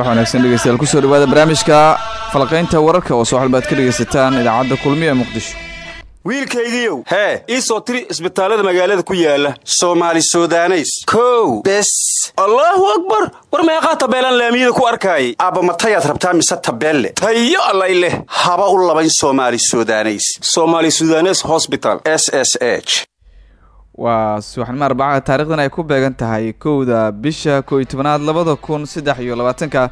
subax wanaagsan dhegeystayaal ku soo dhawaada barnaamijka falaqaynta wararka oo soo xalbaad ka dhegaysataan idaacadda kulmiya ee muqdisho. Wiilkaygiiow hee ii soo tiri isbitaallada magaalada ku yaalla soomaali sudaneys. Kow. Bes. Allaahu akbar! War meeqaa tabeelaan laamiyada ku arkaayay? Aabba matayaad rabtaa mise tabeelle? Tayo allay leh. Haba u labayn soomaali sudaneys. Somaali sudanes hosbital s s h waa subaxnimo arbacaha taarikhdan ay ku beegan tahay kowda bisha kooiyo tobanaad labada kun saddex iyo labaatanka.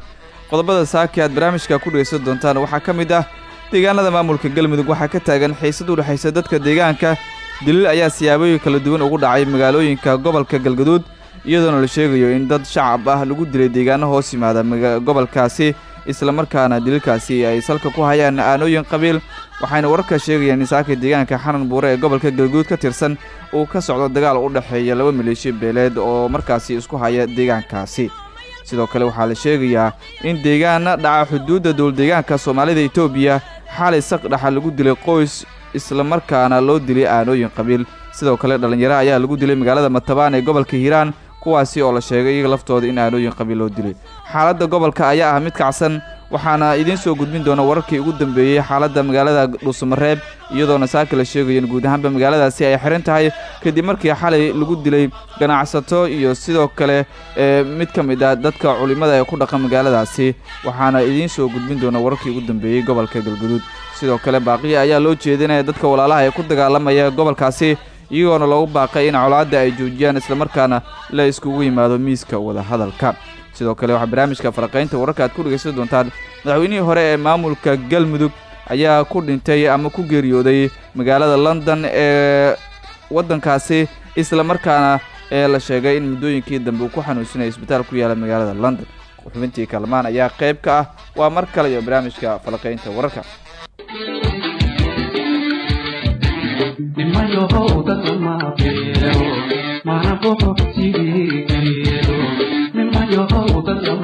Qodobada saaki aad barnaamijka ku dhegaysan doontaan waxaa ka mid ah deegaanada maamulka galmudug waxaa ka taagan xiisad u dhexaysa dadka deegaanka. Daliil ayaa siyaabooyin kala duwan ugu dhacay magaalooyinka gobolka galgaduud iyadoona la sheegayo in dad shacab ah lagu dilay deegaano hoos yimaada gobolkaasi islamarkaana daliilkaasi ay salka ku hayaan aanooyin qabiil waxayna wararka sheegayaan in saaka deegaanka xanan buure ee gobolka galguud ka tirsan uu ka socdo dagaal u dhexeeya laba maleeshiya beeleed oo markaasi isku haya deegaankaasi. Sidoo kale waxaa la sheegayaa in deegaana dhaca xuduudda dowldeegaanka soomaalida etoobiya xalay saqdhaxa lagu dilay qoys islamarkaana loo dilay aanooyin qabiil. Sidoo kale dhallinyaro ayaa lagu dilay magaalada matabaan ee gobolka hiiraan kuwaasi oo la sheegay iyaga laftooda in aanooyin qabiil loo dilay. Xaaladda gobolka ayaa ah mid kacsan waxaana idiin soo gudbin doona wararkii ugu dambeeyey xaaladda magaalada dhuusamareeb iyadoona saaka la sheegayo in guud ahaanba magaaladaasi ay xihan tahay kadib markii xalay lagu dilay ganacsato iyo sidoo kale ee mid ka mid ah dadka culimmada ee ku dhaqan magaaladaasi waxaana idiin soo gudbin doona wararkii ugu dambeeyey gobolka galguduud. Sidoo kale baaqiya ayaa loo jeedinaya dadka walaalaha ee ku dagaalamaya gobolkaasi iyagoona loogu baaqay in colaadda ay joojiyaan islamarkaana la iskugu yimaado miiska wadahadalka sidoo kale waxaa barnaamijka faraqaynta wararka aad ku dhegaysan doontaan madaxweynihii hore ee maamulka galmudug ayaa ku dhintay ama ku geeriyooday magaalada london ee waddankaasi islamarkaana ee la sheegay in muddooyinkii dambe uu ku xanuunsanaya isbitaal ku yaalla magaalada london. Xubintii kalmaan ayaa qayb ka ah waa mar kale iyo barnaamijka falaqaynta wararka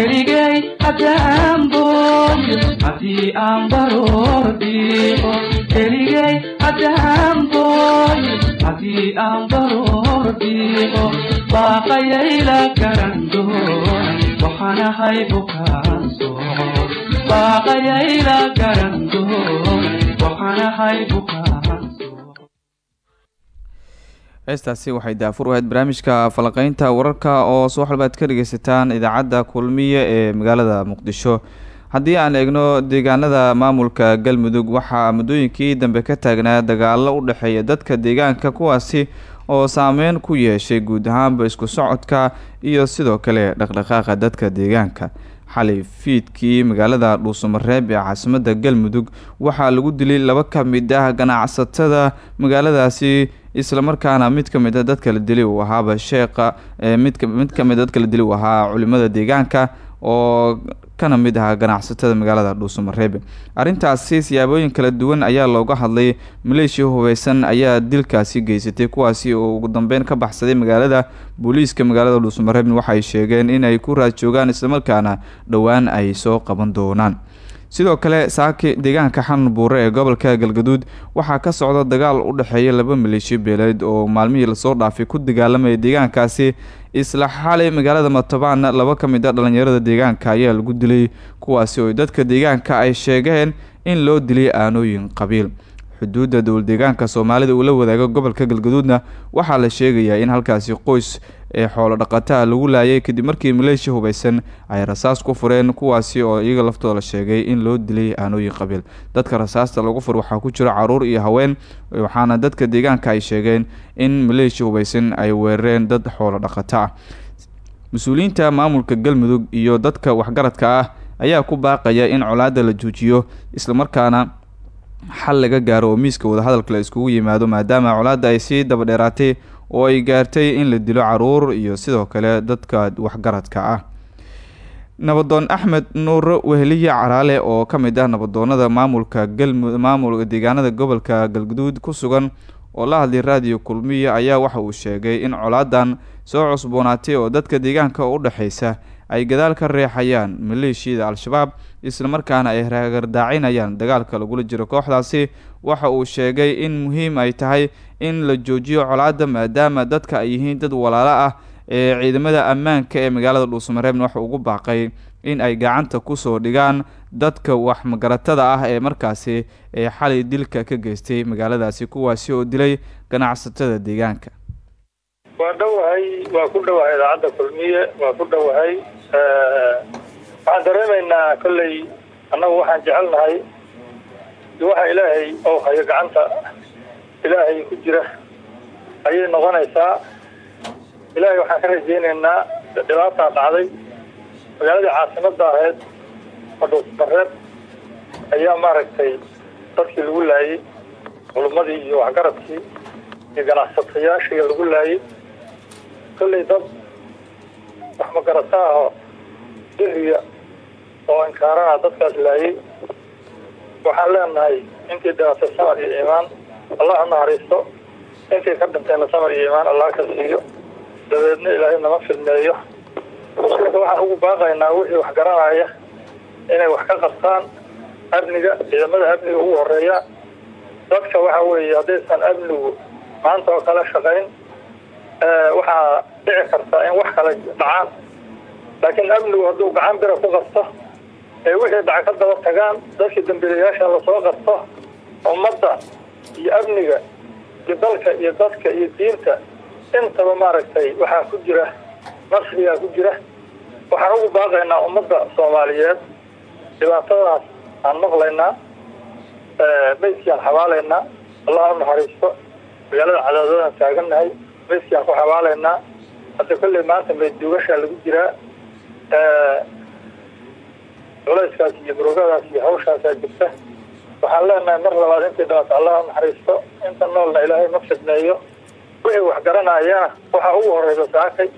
leere keligay haddaan booyo haddii aan baroor dhiiqo keligay haddaan booyo haddii aan baroor dhiiqo baaqayayla garan doona waxaanahay bukaan soco baaqayayla garan doona waxaanahay bukaan heestaasi waxay daafur ahayd barnaamijka falaqaynta wararka oo soo xalbaad ka dhegeysataan idaacadda kulmiye ee magaalada muqdisho. Haddii aan eegno deegaanada maamulka galmudug waxaa muddooyinkii dambe ka taagnaa dagaalo u dhexeeya dadka deegaanka kuwaasi oo saameyn ku yeeshay guud ahaanba isku socodka iyo sidoo kale dhaqdhaqaaqa dadka deegaanka. Xalay fiidkii magaalada dhuusamareeb ee caasimadda galmudug waxaa lagu dilay laba ka mid ah ganacsatada magaaladaasi islamarkaana mid ka mid a dadka la dilay uu ahaaba sheekha mid mid ka mid a dadka la dilay uu ahaa culimada deegaanka oo kana mid ahaa ganacsatada magaalada dhuusamareebe arrintaasi siyaabooyin kala duwan ayaa looga hadlay. Maleeshiya hubeysan ayaa dilkaasi geysatay kuwaasi oo ugu dambeyn ka baxsaday magaalada booliiska magaalada dhuusamareebna waxay sheegeen in ay ku raad joogaan islamarkaana dhowaan ay soo qaban doonaan sidoo kale saaki deegaanka xanan buure ee gobolka galgaduud waxaa ka socda dagaal u dhexeeya laba maleeshiya beeleed oo maalmihii la soo dhaafay ku dagaalamaya deegaankaasi. Isla xalay magaalada matabaana laba ka mid a dhalinyarada deegaanka ayaa lagu dilay kuwaasi oo dadka deegaanka ay sheegeen in loo dilay aanooyin qabiil xuduudda dowldeegaanka soomaalida uu la wadaago gobolka galgaduudna waxaa la sheegayaa in halkaasi qoys ee xoolo dhaqataa lagu laayay kadib markii maleeshiya hubeysan ay rasaas ku fureen kuwaasi oo iyaga laftooda la sheegay in loo dilay aanooyin qabiil dadka rasaasta lagu fur waxaa ku jira carruur iyo haween waxaana dadka deegaanka ay sheegeen in maleeshiya hubeysan ay weerareen dad xoolo dhaqato ah maamulka galmudug iyo dadka waxgaradka ah ayaa ku baaqaya in colaadda la joojiyo islamarkaana xal laga gaaro oo miiska wadahadalka la iskugu yimaado maadaama colaadda ay sii daba dheeraatay oo ay gaartay in la dilo carruur iyo sidoo kale dadka waxgaradka ah. Nabadoon axmed nuur weheliye caraale oo ka mid ah nabadoonada maamulka galmu maamul deegaanada gobolka galguduud ku sugan oo la hadlay raadiyo kulmiya ayaa waxa uu sheegay in colaadan soo cusboonaatay oo dadka deegaanka u dhexeysa ay gadaal ka reexayaan maleeshiyada al-shabaab islamarkaana ay ragardaacinayaan dagaalka lagula jiro kooxdaasi. Waxa uu sheegay in muhiim ay tahay in la joojiyo colaadda maadaama dadka ay yihiin dad walaalo ah ee ciidamada ammaanka ee magaalada dhuusamareebna waxa ugu baaqay in ay gacanta ku soo dhigaan dadka wax magaratada ah ee markaasi ee xalay dilka ka geystay magaaladaasi kuwaasi oo dilay ganacsatada deegaanka. Waa dhowahay waa ku dhowahay idaacadda kulmiye waa ku dhowahay waxaan dareemaynaa kolley annagu waxaan jecelnahay waxa ilaahay oo hayo gacanta ilaahay ku jira. Ayay noqonaysaa. Ilaahay waxaan ka rajaynaynaa dhibaataa dhacday. Magaaladii caasimadda ahayd madhuusbareed ayaa maaragtay dadkii lagu laayey culummadii iyo waxgaradkii iyo ganacsatayaashii lagu laayey kolley dad wax magarata aho diriya oo inkaarana dadkaas laayey waxaan leenahay intii dhibatay samar iyo iimaan allah ha naxariisto. Intii ka dhintayna samar iyo iimaan allah ka siiyo. Dabeedna ilaahay nama fidneeyo muslimka waxaan ugu baaqaynaa wixii wax garanaya inay wax ka qabtaan amniga ciidamada amniga ugu horreeya dadka waxa weeye haddaysan amnigu maanta oo kale shaqayn waxaa dhici karta in wax kale dhacaan laakiin amnigu hadduu gacan bira ku qabto ee wixii dhaca ka daba tagaan dadkii dambiilayaasha la soo qabto ummadda iyo amniga iyo dalka iyo dadka iyo diinta intaba maaragtay waxaa ku jira nasrigaa ku jira. Waxaan ugu baaqaynaa ummadda soomaaliyeed dhibaatadaas aan maqlaynaa meydkiaan xabaalaynaa allah u naxariisto magaalada cadaadadaan taagannahay meydkiaan ku xabaalaynaa hadda kolley maanta meyd duugashaa lagu jiraa culayskaas iyo murugadaas iyo hawshaasaa jirta waxaan leenahay mar labaad intii dhibaato allah naxariisto inta noolna ilaahay ma fidneeyo. Wixii wax garanayana waxaa ugu horeysa saakay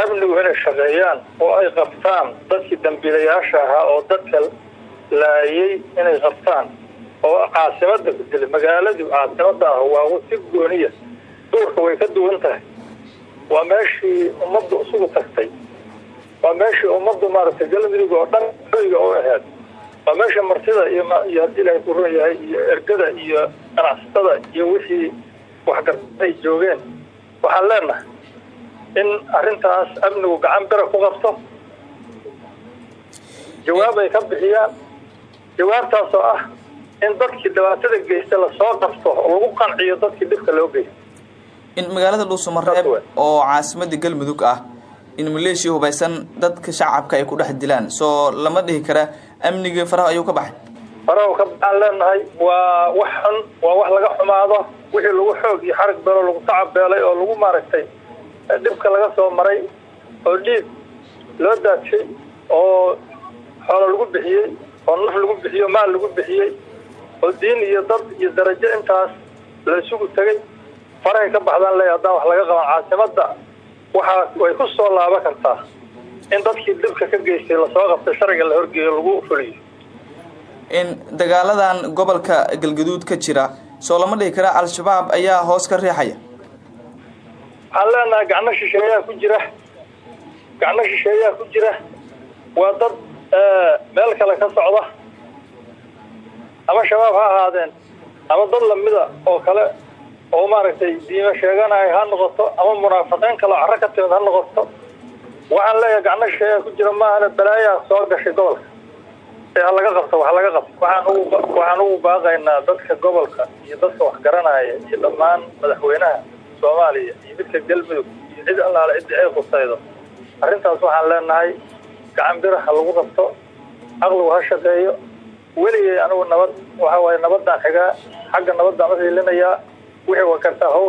amnigu inay shaqeeyaan oo ay qabtaan dadkii dambiilayaasha ahaa oo dadka laayay inay qabtaan oo caasimada ku dilay magaaladii caasimada ah waa si gooniya. Duurka way ka duwan tahay. Waa meeshii ummaddu isugu tagtay waa meeshii ummaddu maaragtay galmudug oo dhan hoyga u aheyd waa meesha martida iyo haddii ilaahay ku ron yahay iyo ergada iyo ganacsatada iyo wixii waxgarta ay joogeen waxaan leenahay in arrintaas amnigu gacan bira ku qabto. Jawaab ay ka bixiyaan. Jawaabtaasoo ah in dadkii dhibaatada geysta la soo qabto oo lagu qanciyo dadkii dhibka loo geysta in magaalada dhuusamareeb oo caasimadda galmudug ah in maleeshiya hubaysan dadka shacabka ay ku dhex dilaan. Soo lama dhihi kara amnigii faraha ayuu ka baxay. Farahu ka baxaan leenahay waa wax xun waa wax laga xumaado wixii lagu xoog iyo xarig beelo lagu tacabeelay oo lagu maaragtay dhibka laga soo maray oo dhiig loo daadshay oo xoolo lagu bixiyey oo naf lagu bixiyo maal lagu bixiyey oo diin iyo dad iyo darajo intaas la isugu tegay. Farahay ka baxdaan leeya haddaan wax laga qaban caasimadda waxaa way ku soo laaban kartaa in dadkii dhibka ka geystay la soo qabtay sharciga la horgeeyo lagu fuliyo. In dagaaladan gobolka galgaduud ka jira soo lama dhihi kara al-shabaab ayaa hoos ka riixaya. Waxaan leenahay gacno shisheeyaa ku jira. Gacno shisheeyaa ku jira. Waa dad meel kale ka socda. Ama shabaab ha ahaadeen ama dad lamida oo kale oo maaragtay diimo sheeganaya ha noqoto ama munaafiqiin kale carro ka timid ha noqoto waxaan leeyahay gacno shisheeyaa ku jira maahane balaayaa soo gashay gobolka. Ee ha laga qabto wax laga qabto. Waxaan ugu baaqaynaa dadka gobolka iyo dadka wax garanaya iyo dhammaan madaxweynaha soomaaliya iyo midka galmudug iyo cid allaale cidda ay khusaydo. Arrintaas waxaan leenahay gacan bira ha lagu qabto caqligu ha shaqeeyo. Weligay anigu nabad waxa waaye nabadaan xigaa xagga nabadaan u hiilinayaa wixii wakartaa ha u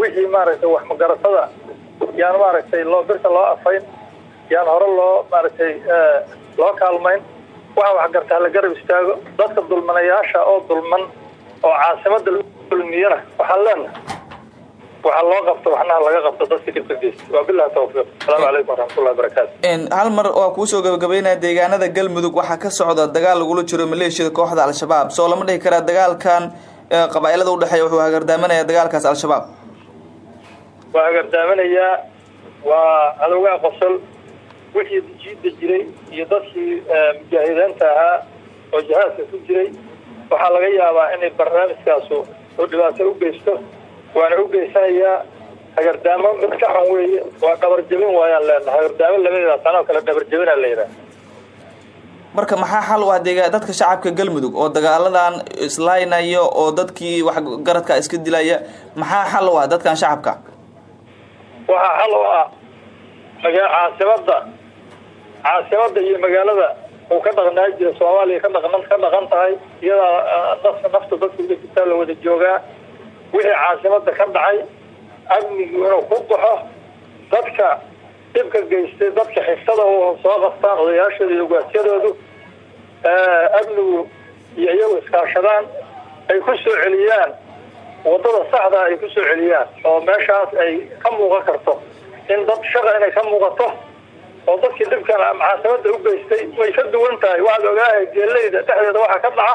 wixii maaragtay wax magaratada yaan maaragtay loo birta loo afayn yaan hore loo maaragtay eh, loo kaalmayn waxa wax gartaa la garab istaago. Dadka dulmanayaasha oo dulman oo caasimada lagu dulmiyana waxaan leenahay waxaa loo qabto waxnaha laga qabto dadka dhibka geysta waa bilahi tawfiiq. Asalaamu calaykum waraxmatullahi wabarakaatu hal mar waa kuusoo gabagabeynaya deegaanada galmudug waxaa ka socda dagaal lagula jiro maleeshiyada kooxda al-shabaab. Soo lama dhihi karaa dagaalkan ee qabaailada udhexeeya wuxuu hagardaamanaya dagaalkaas al-shabaab. Waa hagardaaminayaa waa cadowgaha qosol wixii jiida jiray iyo dadkii mujaahidiinta ahaa oo jihaadka ku jiray. Waxaa laga yaabaa inay barnaamijkaasu oo dhibaato u geysto waana u geysanayaa hagardaamo mid ka xun weeye. Waa dhabarjabin waayaan leenahay hagardaamo lamadeeda tanoo kale dhabarjabinaa la yidhaha marka maxaa xal u ah dadka shacabka galmudug oo dagaaladan islaynaya oo dadkii wax garadka iska dilaya maxaa xal u ah dadkan shacabka? Waxaa xal u ah caasimada caasimada iyo magaalada uu ka dhaqnaa jira soomaaliya ka dhaqan ka dhaqan tahay iyadaa ah, nafta dadka uga jirtaa la wada joogaa. Wixii caasimada ka dhacay amnigu inuu ku baxo dadka dhibka geystay dadka xigtada oo soo qabtaan odayaashooda iyo ugaasyadoodu amnigu iyo iyagu iskaashadaan ay ku soo celiyaan. Wadada saxda ay ku soo celiyaan oo meeshaas ay ka muuqan karto. In dad shaqa inay ka muuqato oo dadkii dhibkan caasimada u geystay way ka duwan tahay. Waxaad ogaahay geeleyda dhexdeeda waxaa ka dhaca.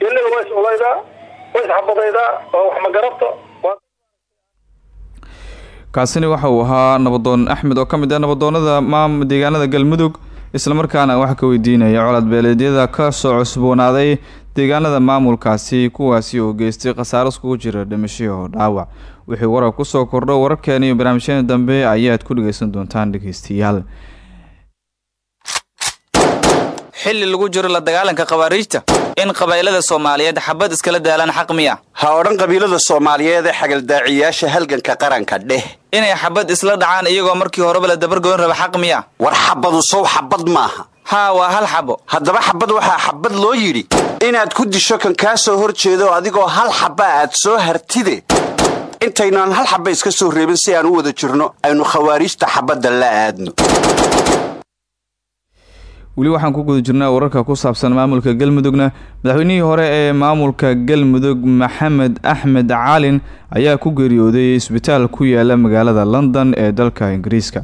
Geeleyda way is ulaydaa way isxabadaydaa oo wax ma garabto waa kaasini waxa uu ahaa nabadoon axmed oo ka mid ah nabadoonada maam deegaanada galmudug islamarkaana wax ka weydiinaya. Colaad beeleedyada ka soo cusboonaaday deegaanada maamulkaasi kuwaasi oo geystay khasaaro iskugu jira dhimasho dhaawac. Wixii warar ku soo kordho wararkeena iyo barnaamijyada dambe ayaad ku dhegeysan doontaan dhegeystayaal xilli lagu jiro la dagaalanka khawaariijta in qabaa'ilada soomaaliyeed xabad iskala daalaan xaq miya. Ha odhan qabiilada soomaaliyeed ee xagaldaaciyaasha halganka qaranka dheh. Inay xabad isla dhacaan iyagoo markii horeba la dabargoyn raba xaq miya. War xabadu sow xabad maaha. Haa waa hal xabo. Haddaba xabad waxaa xabad loo yidhi inaad ku disho kan kaa soo hor jeedo adigoo hal xaba aad soo hartide. Intaynaan hal xaba iska soo reebin si aan u wada jirno aynu khawaariijta xabadda la aadno weli waxaan ku guda jirnaa wararka ku saabsan maamulka galmudugna madaxweynihii hore ee maamulka galmudug maxamed axmed caalin ayaa ku geeriyooday isbitaal ku yaalla magaalada london ee dalka ingiriiska.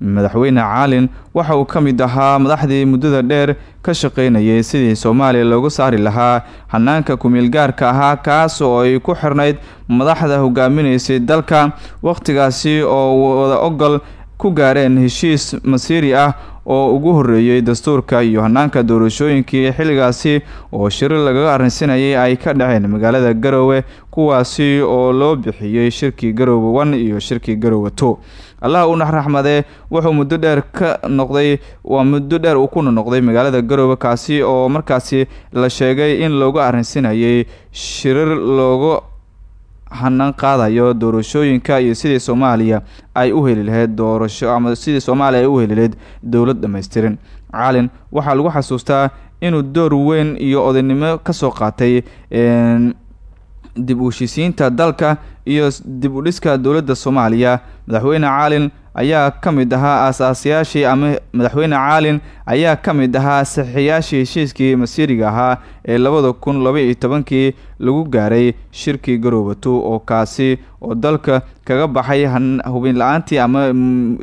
Madaxweyne caalin waxa uu ka mid ahaa madaxdii muddada dheer ka shaqaynayay sidii soomaaliya loogu saari lahaa hanaanka kumeelgaarka ahaa kaas oo ay ku xirnayd madaxda hogaaminaysay dalka. Wakhtigaasi oo wada ogol ku gaareen heshiis masiiri ah oo ugu horreeyey dastuurka iyo hanaanka doorashooyinkii xilligaasi oo shiri lagaga arrinsanayay ay ka dhaceen magaalada garowe kuwaasi oo loo bixiyey shirkii garowe one iyo shirkii garowe two. Allah u naxraxmadee wuxuu muddo dheer ka noqday waa muddo dheer uu ku noqday magaalada garowe kaasi oo markaasi la sheegay in loogu arrinsanayay shirir loogu hanaan qaadayo doorashooyinka iyo sidii soomaaliya ay u heli lahayd doorasho ama sidii soomaaliya ay u heli lahayd dowlad dhammaystiran caalin waxaa lagu xasuustaa inuu door weyn iyo odaynimo ka soo qaatay dib u heshiisiinta dalka iyo dib u dhiska dowladda soomaaliya. Madaxweyne caalin ayaa ka mid ahaa aasaasayaashii ama madaxweyne caalin ayaa ka mid ahaa saxiixayaashii heshiiskii masiiriga ahaa ee labada kun laba iyo tobankii lagu gaaray shirkii garoobatu oo kaasi oo dalka kaga baxay hubin la'aantii ama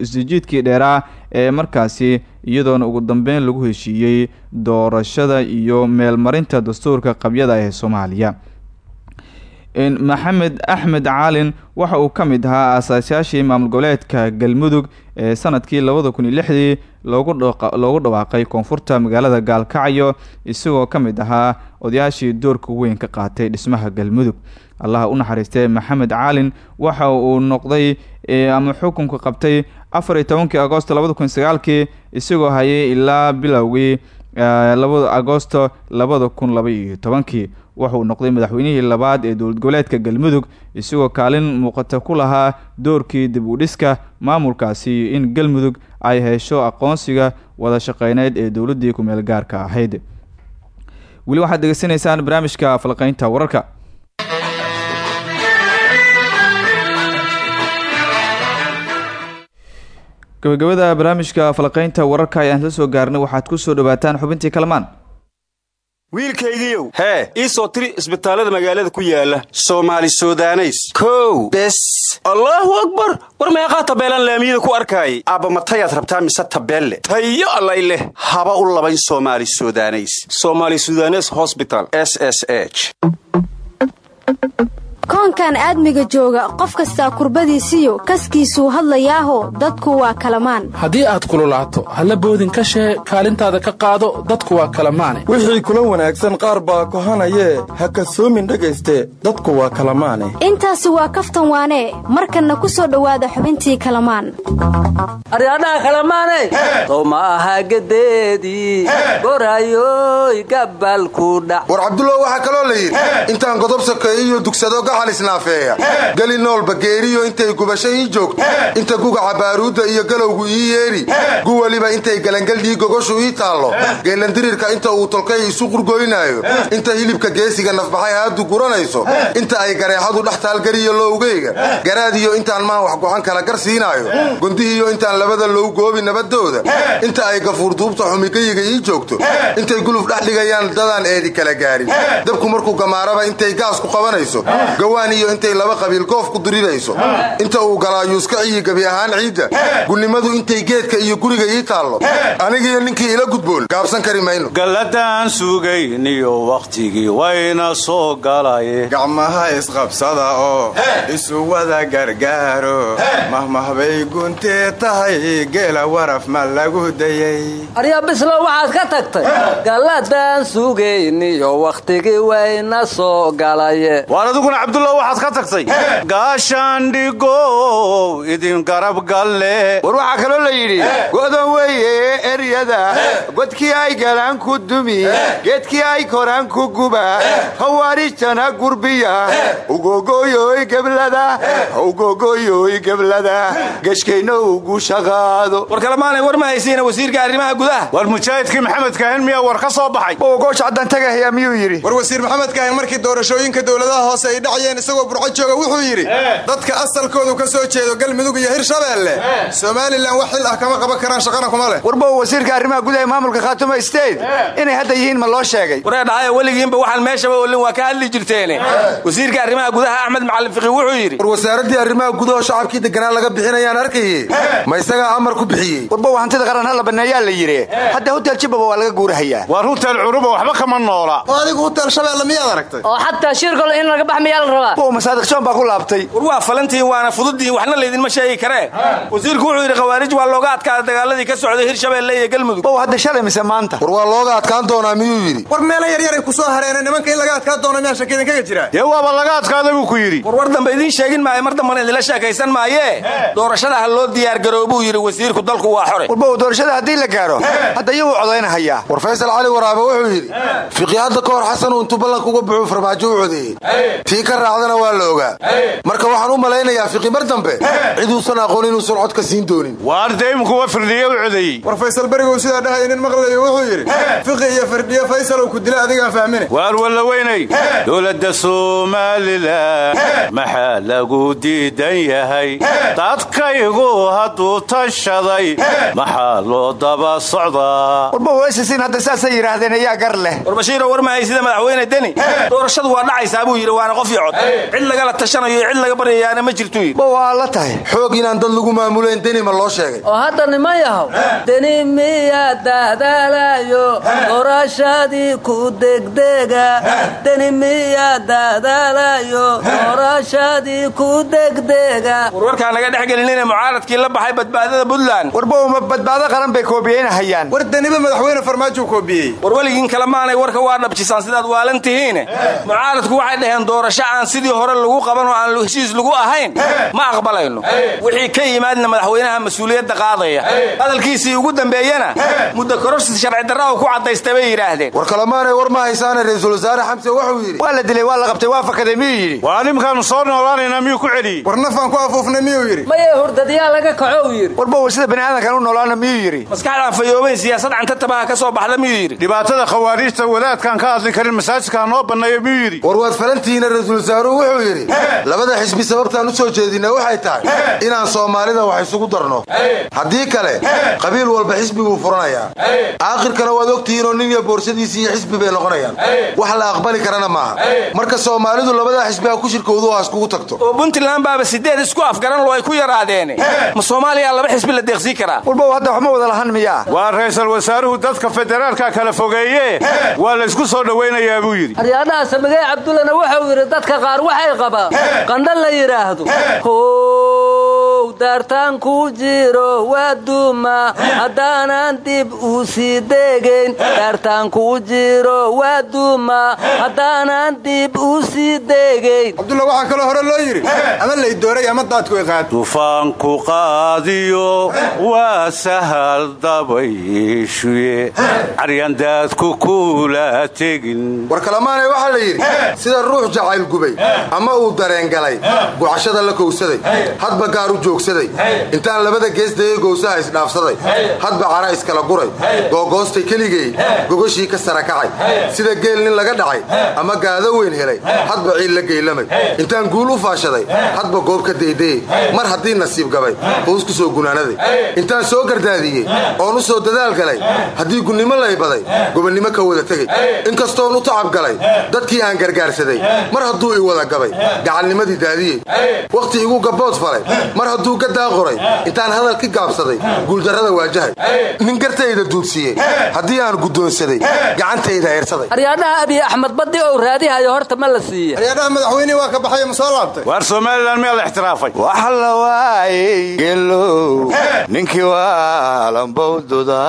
isjiidkii dheeraa ee markaasi iyadoona ugu dambeyn lagu heshiiyey doorashada iyo meelmarinta dastuurka qabyada ee soomaaliya maxamed axmed caalin waxa uu ka mid ahaa aasaasayaashii maamul goboleedka galmudug ee sannadkii labada kun iyo lixdii loogu dhawaaqay koonfurta magaalada gaalkacyo isagoo ka mid ahaa odayaashii doorka weyn ka qaatay dhismaha galmudug. Allaha u naxariistay maxamed caalin waxa uu noqday ama xukunka qabtay afar iyo tobankii agoost labada kun sagaalkii isagoo hayay ilaa bilowgii agosto labada kun laba iyo tobankii wuxuu noqday madaxweynihii labaad ee dowlad goboleedka galmudug isagoo kaalin muuqata ku lahaa doorkii dib u dhiska maamulkaasi in galmudug ay hesho aqoonsiga wada shaqeyneyd ee dowladdii ku-meel gaarka ahayd. Weli waxaad degeysanaysaan barnaamijka falqeynta wararka gabagabada barnaamijka falqeynta wararka ayaan la soo gaarnay. Waxaad ku soo dhawaataan xubintii kalamaan. Wiilkaygiiow hee ii soo tiri isbitaallada magaalada ku yaalla soomaali sudaneys. Kow bes. Allaahu akbar! War meeqaa tabeelaan laamiyada ku arkaayay? Aabba matayaad rabtaa mise tabeelle? Tayo allay leh. Haba u labayn soomaali sudaneys. Somaali sudanes hosbital s s h koonkan aadmiga jooga qof kastaa kurbadiisiyo kaskiisuu hadlayaaho dadku waa kalamaan. Haddii aad kululaato halla boodin ka shee kaalintaada ka qaado dadku waa kalamaane wixii kula wanaagsan qaar baa kohanayee ha kasoomin dhegayste dadku waa kalamaane. Intaasi waa kaftan waanee markanna ku soo dhowaada xubintii kalamaan. Aryadhaha kalamaaney sow ma aha gedeedii gorayoy gabalku dhac. War cabdullah waxaa kaloo la yidhi intaan godob sokeeyo iyo dugsado gaxal isnaafeeya geli noolba geeriyo intay gubasho ii joogto. Inta gugaca baaruudda iyo galowgu ii yeedhi gu weliba intay galangaldhii gogoshu ii taallo. Geelandirirka inta uu tolkay isu qurgoynaayo inta hilibka geesiga nafbaxay haadu guranayso. Inta ay gareexadu dhex taalgariyo lowgeyga garaadiyo intaan maan wax go'an kala gar siinaayo gundihiiyo intaan labada low goobi nabadooda. Inta ay gafuurduubta xumigayiga ii joogto. Intay guluf dhex dhigayaan dadaan eedi kala gaarin. Dabku markuu gamaaraba intay gaas ku qabanayso gawaan iyo intay laba qabiil goof ku durirayso inta uu galaayuuska ciyi gebi ahaan ciidda. Gunnimadu intay geedka iyo guriga ii taallo. Anigiyo ninkii ila gudboon gaabsan kari mayno. Galladaan sugayniyo wakhtigii wayna soo galaye. Gacmaha isqabsada oo isu wada gargaaro. Mahmahbay guntee tahay geela waraf ma lagu dayay. Arya bislow waxaad ka tagtay. Galladaan sugayniyo wakhtigii wayna soo galaye cabdullah waxaad ka tagtay. Gaashaandhigow idin garab galle. War waxaa kaloo la yidhi go'dan weeye eryada godkii ay galaan ku dumi geedkii ay koraan ku guba hawaarijana gurbiya ugogoyoy geblada ugogoyoy geblada geshkayna ugu shaqaado. War kalemaanay war ma haysiina wasiirka arrimaha gudaha. War mujaahidkii maxamed kaahin miyaa war ka soo baxay? Goosh caddantagahaya miyuu yidhi? War wasiir maxamed kaahin markii doorashooyinka dowladaha hoose ay dhacayeen isagoo burco jooga wuxuu yidhi dadka asalkoodu ka soo jeedo galmudug iyo hirshabeelle somalilan wax xil ah kama qaban karaan shaqana kuma leh. Warbow wasiirka arrimaha gudaha ee maamulka khaatuma state inay hadda yihiin ma loo sheegay. Wareedhahaya weligiinba waxaan meeshaba olin waa ka hadli jirteene. Wasiirka arrimaha gudaha axmed macalin fiqi wuxuu yidhi war wasaaraddii arrimaha gudaho shacabkii deganaa laga bixinayaan arkaye ma isagaa amar ku bixiyey. Warbow hantida qaran hala banneeyaa la yidhi. Hadda hotel jibaba waa laga guurahayaa. Waar hutel curuba waxba kama noola. Oo adigu hutel shabeelle miyaad aragtay? Oo xataa shirkol in laga bax miyaa la rabaa bow masaadiq joon baa ku laabtay. War waa falantiin waana fududiin waxna laydinma sheegi karee. Wasiirku wuxuu yidhi khawaarij waa looga adkaada dagaaladii ka socday hirshabeelle iyo galmudug bow hadda shalay mise maanta? War waa looga adkaan doonaa miyuu yidhi? War meelo yaryaray ku soo hareena nimanka in laga adkaan doono miyaa shaki idinkaga jira? Dee waaba laga adkaada buu ku yidhi. War war dambe idiin sheegin maayo mar dambana idinla sheekaysan maayee doorashada ha loo diyaargaroo buu yidhi wasiirku dalku waa xore. Warbow doorashada haddii la gaaro hadda iyuu codaynahayaa. War faysal cali waraabe wuxuu yidhi fiqi hadda ka hor xasanuu intuu ballanka uga buxuu farmaajo u codeeyey raacdana waa la ogaa. Marka waxaan u malaynayaa fiqi mar dambe ciduusan aqoon inuusan cod ka siin doonin. Waar dee imkuwa firdhiye u codeeyey. War faysal berigow sidaa dhahaya nin maqlayo wuxuu yidhi fiqi iyo firdhiye faysalow ku dila adigaan fahmine. Waar walla weynay? Dowladda somalilan maxaa lagu diidan yahay? Dadkaygu hadduu tashaday maxaa loo daba socdaa? Warbow wesisin hadda saasay yidhaahdeen ayaa gar leh. War bashiiro war ma haysida madaxweyne deni. Doorashadu waa dhacaysaa buu yidhi waana qof iyo cod cid lagala tashanayo iyo cid laga baryayaana ma yidhi bow waa la tahay. Xoog inaan dad lagu maamulayn deni ma loo sheegay? Oo hadda niman yahow deni miya daadaalayo doorashadii ku degdega. Deni miya daadaalayo doorashadii ku degdega. Warwarkaan naga dhex gelinina mucaaradkii la baxay badbaadada puntland. Warbow ma badbaado qaran bay koobiyeynahayaan war deniba madaxweyne farmaajo koobiyey. War weligiin kalemaanay warka waa dhabjisaan sidaad waalan tihiine. Mucaaradku waxay dhaheen doorasho aan sidii hore lagu qaban oo aan heshiis lagu ahayn ma aqbalayno. Wixii ka yimaadna madaxweynaha mas'uuliyadda qaadaya. Hadalkiisii ugu dambeeyena muddo kororsi sharci darra ku cadaystay bay yidhaahdeen. War kalemaanay war ma haysaane ra'iisul wasaare xamse wuxuu yidhi waa la dilay waa la qabtay waa fakaday miyuu yidhi? Waa nimkaanu soo noolaanaynaa miyuu ku celiyey war nafaan ku afuufnay miyuu yidhi? Maye hurdadyaa laga kaco yidhi. Warba sida baniaadankan u noolaana miyuu yidhi? Maskaxdaan fayoobayn siyaasad cantatabaha ka soo baxda miyuu yidhi? Dhibaatada khawaariijta wadaadkaan ka hadli karin masaajidkaa noo banneeyo miyuu yidhi? War waad falantihiina ra'iisul wasaaruhu wuxuu yidhi labada xisbi sababtaan u soo jeedina waxay tahay inaan soomaalida wax isugu darno. Haddii kale qabiil walba xisbiguu furanayaa. Aakhirkana waad ogtihiinoo nin iyo boorsadiisii iyo xisbi bay noqonayaan. Wax la aqbali karana maaha. Marka soomaalidu labadaa xisbiha ku shirkoodu ha iskugu tagto. Oo puntland baaba sideed isku afgaran loo ay ku yaraadeene ma soomaaliya laba xisbi la deeqsii karaa? Walba hadda waxma wada lahan miyaa waa ra'iisul wasaaruhu dadka federaalka kala fogeeye waa la isku soo dhowaynayaa buu yidhi qaar waxay qabaan qandha la yidhaahdo how daartaan ku jiro waa duuma haddaanan dib u sii degayn daartaan ku jiro waa duuma haddaanan dib u sii degayn cabdulla waxaa kaloo hore loo yidhi ama laydooray ama daadku iqaad dufaanku qaadiyo waa sahal dabayshuye. Caryandaadku kula tegin. War kalamaanay waxaa la yidhi sida ruux jacayl gubay ama uu dareengalay gucashada la kowsaday hadba gaar u joogsaday. Intaan labada geesdayay gowsaha isdhaafsaday. Hadba cara iskala guray. Googoostay keligay. Gogoshii ka sara kacay. Sida geel nin laga dhacay ama gaado weyn helay hadba ciil la geylamay intaan guul u faashaday hadba goob ka daydayey mar haddii nasiib gabay hoos ku soo gunaanaday. Intaan soo gardaadiyey oon u soo dadaal galay. Haddii gunnimo laybaday gobonnimo ka wada tegey inkastoon u tacab galay dadkii aan gargaarsaday. Mar hadduu i wada gabay gacalnimadii daadiyey wakhti igu gabbood falay. Mar hadduu gadaa qoray intaan hadal ka gaabsaday guuldarrada waajahay nin gartayda duudsiiyey. Haddii aan guddoonsaday gacantayda eersaday aryaadhaha abiy axmed baddi ou raadihayo horta ma la siiya aryaadhaha madaxweynihii waa ka baxay ma soo laabtay? Waar somalilan miyaa la ixtiraafay? Waxa la waayey gelow. Ninkii waalanbowduda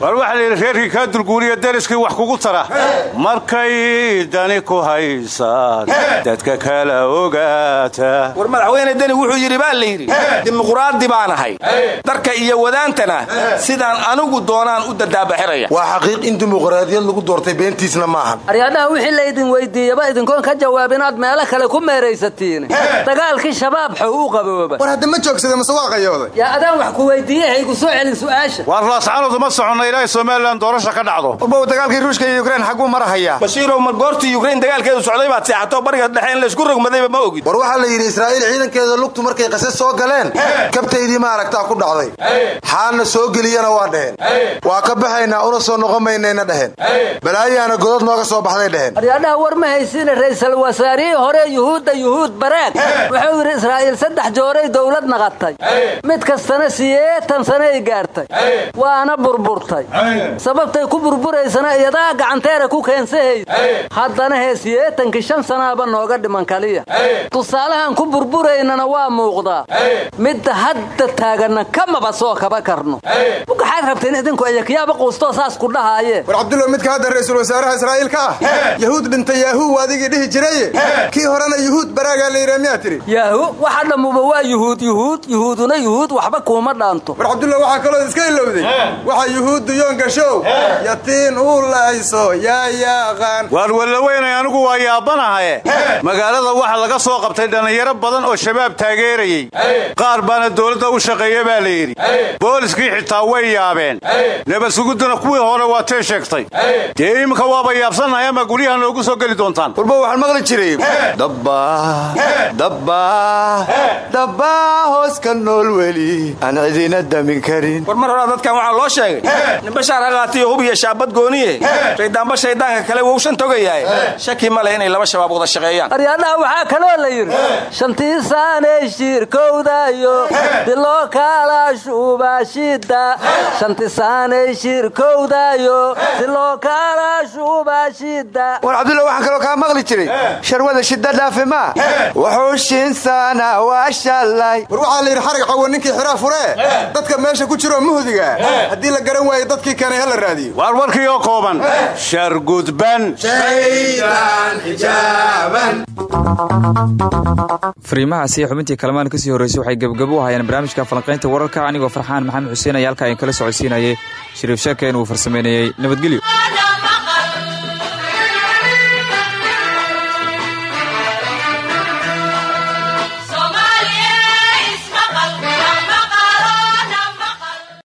waar waxaa la yidhi reerkii kaa dulguuriya deriskii wax kugu tara. Markay dani ku haysaan dadka kala ogaata. War madaxweyne deni wuxuu yidhi baa la yidhi dimuquraadi baan ahay. Darka iyo wadaantana sidaan anigu doonaan u dadaabaxiraya waa xaqiiq in dimuqraadiyad lagu doortay beentiisna maahan aryaadhaha wixii laydin weydiiyaba idinkoon ka jawaab inaad meelo kale ku meeraysatiin. Dagaalkii shabaab xow u qabooba. War hadda ma joogsada mase waa qayooday yaa adaan wax ku weydiiye haygu soo celin su'aasha. Waar laascaanodu ma soconna ilaahay somalilan doorasha ka dhacdo. Walba dagaalkii ruushka iyo yukrain xagguu marahaya. Bashiirow ma goortii yukrain dagaalkeedu socday baad seexato? Bariga dhexe in laysku rogmadayba ma ogid war waxaa la yidhi israa'iil ciidankeeda lugtu markay qase soo galeen kabtaydii ma aragtaa ku dhacday. Xaalna soo geliyana waa dheheen waa ka baxaynaa una soo noqon maynayna dheheen balaayaana godad nooga soo baxday dheheen aryaadhaha war ma haysiina ra'iisul wasaarihii hore yuhuudda yuhuud baraag wuxuu yidhi israa'iil saddex jooray dowlad naqatay. Mid kastana siyeetan sanay gaartay. Waana burburtay. Sababtay ku burburaysana iyadaa gacanteera ku keensahaysa haddana hee siyeetankii shan sanaaba nooga dhiman kaliya. Tusaalahan ku burburaynana waa muuqdaa midda hadda taaganna kamaba soo kaba karno. Waxaad rabteen idinku ayakyaaba quustoo saas ku dhahaaye. War cabdullow midka hadda ra'iisul wasaaraha israa'iil ka ah yahuud dhintay yaahuu adigii dhihi jiraye kii horena yuhuud baraagaa la yidhaha miyaa tidhi? Yaahu waxa dhammuba waa yuhuud yuhuud yuhuuduna yuhuud waxba kuuma dhaanto. War cabdullah waxaa kaloo iska ilowday. Waxa yuhuuddu yoon gashow. Yatiin uu lahayso yaa yaaqaan waar wallaweynay anigu waa yaabanahaye magaalada waxa laga soo qabtay dhallinyaro badan oo shabaab taageerayey qaar baana dowladda u shaqeeya baa la yidhi. Booliskii xitaa way yaabeen. Nabadsugudduna kuwii hore waa tee sheegtay. Dee iminka waaba yaabsannahay ama guryaha noogu soo geli doontaan? Walba waxaan maqli jiray. Dabba dabba dabba hoos ka nool weli. Aan cidina damin karin. War mar horaa dadkan waxaa loo sheegay. Nin bashaar haqaatiyo hub iyo shaabad gooniye. Shayddaanba shayddaanka kale wuu shan togayahay shaki ma leh inay laba shabaab wada shaqeeyaan. Aryaadhaha waxaa kaloo la yidhi shantii shiirkowda shirkowdayo diloo kala shuubashida shantisaanay shirkowdayo diloo kala shuubashida war cabdulla waxaan kaloo kaa maqli jiray. Sharwada shida dhaafi maa wuxuu shiinsaana waa shalay war waxaa la yidhi xarig cawo ninkii xiraa furee dadka meesha ku jiroo muhdiga. Haddii la garan waayo dadkii keenay ha la raadiyo. Waar warkii oo kooban. Shar gudban fariimahaasi xubintii kalamaan ka sii horreysay waxay gebgabo u hayeen barnaamijka falanqaynta wararka. Anigoo farxaan maxamed xuseen ayaa halkaa in kala socodsiinayay. Shariif sheeke inuu farsameynayey nabadgelyo